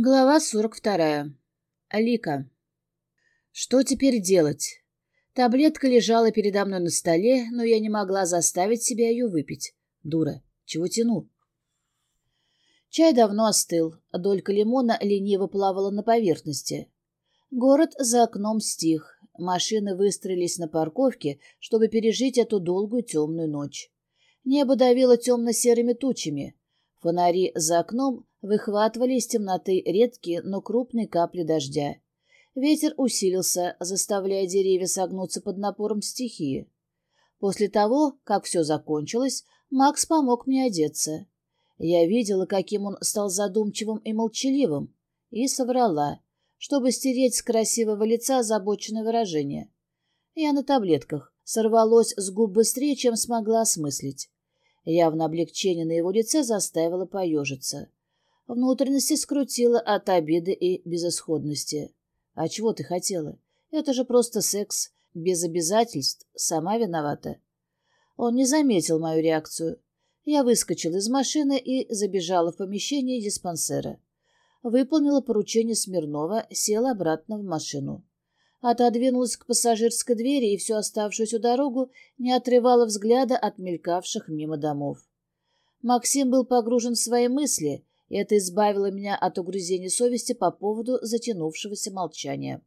Глава 42. Алика. Что теперь делать? Таблетка лежала передо мной на столе, но я не могла заставить себя ее выпить. Дура, чего тяну? Чай давно остыл, а долька лимона лениво плавала на поверхности. Город за окном стих. Машины выстроились на парковке, чтобы пережить эту долгую темную ночь. Небо давило темно-серыми тучами. Фонари за окном выхватывали из темноты редкие, но крупные капли дождя. Ветер усилился, заставляя деревья согнуться под напором стихии. После того, как все закончилось, Макс помог мне одеться. Я видела, каким он стал задумчивым и молчаливым, и соврала, чтобы стереть с красивого лица озабоченное выражение. Я на таблетках, сорвалось с губ быстрее, чем смогла осмыслить. Явно облегчение на его лице заставило поежиться. Внутренности скрутило от обиды и безысходности. А чего ты хотела? Это же просто секс, без обязательств, сама виновата. Он не заметил мою реакцию. Я выскочила из машины и забежала в помещение диспансера. Выполнила поручение Смирнова, села обратно в машину. Отодвинулась к пассажирской двери и всю оставшуюся дорогу не отрывала взгляда от мелькавших мимо домов. Максим был погружен в свои мысли, и это избавило меня от угрызений совести по поводу затянувшегося молчания.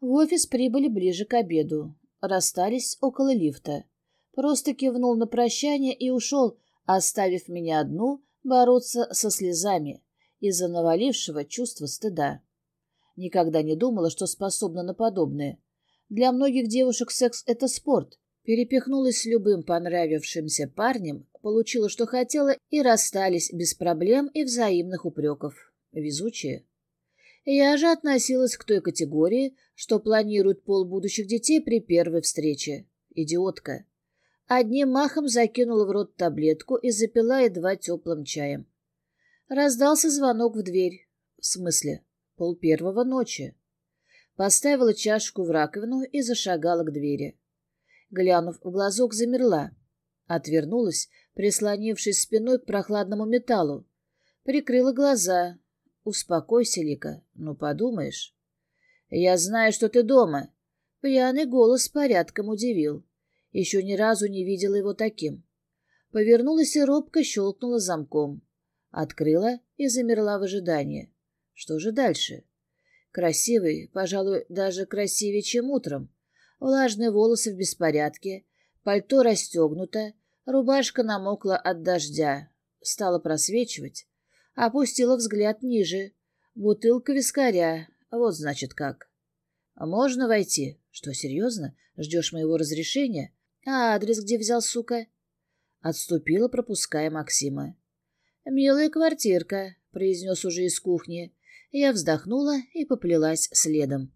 В офис прибыли ближе к обеду. Расстались около лифта. Просто кивнул на прощание и ушел, оставив меня одну бороться со слезами из-за навалившего чувства стыда. Никогда не думала, что способна на подобное. Для многих девушек секс — это спорт. Перепихнулась с любым понравившимся парнем, получила, что хотела, и расстались без проблем и взаимных упреков. Везучие. Я же относилась к той категории, что планирует пол будущих детей при первой встрече. Идиотка. Одним махом закинула в рот таблетку и запила едва теплым чаем. Раздался звонок в дверь. В смысле? Пол первого ночи. Поставила чашку в раковину и зашагала к двери. Глянув в глазок, замерла. Отвернулась, прислонившись спиной к прохладному металлу. Прикрыла глаза. «Успокойся, Лика, ну подумаешь». «Я знаю, что ты дома». Пьяный голос порядком удивил. Еще ни разу не видела его таким. Повернулась и робко щелкнула замком. Открыла и замерла в ожидании. Что же дальше? Красивый, пожалуй, даже красивее, чем утром. Влажные волосы в беспорядке, пальто расстегнуто, Рубашка намокла от дождя, стала просвечивать, опустила взгляд ниже. Бутылка вискаря, вот значит как. «Можно войти?» «Что, серьезно? Ждешь моего разрешения?» «А адрес где взял, сука?» Отступила, пропуская Максима. «Милая квартирка», — произнес уже из кухни. Я вздохнула и поплелась следом.